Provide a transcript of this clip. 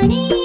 पानी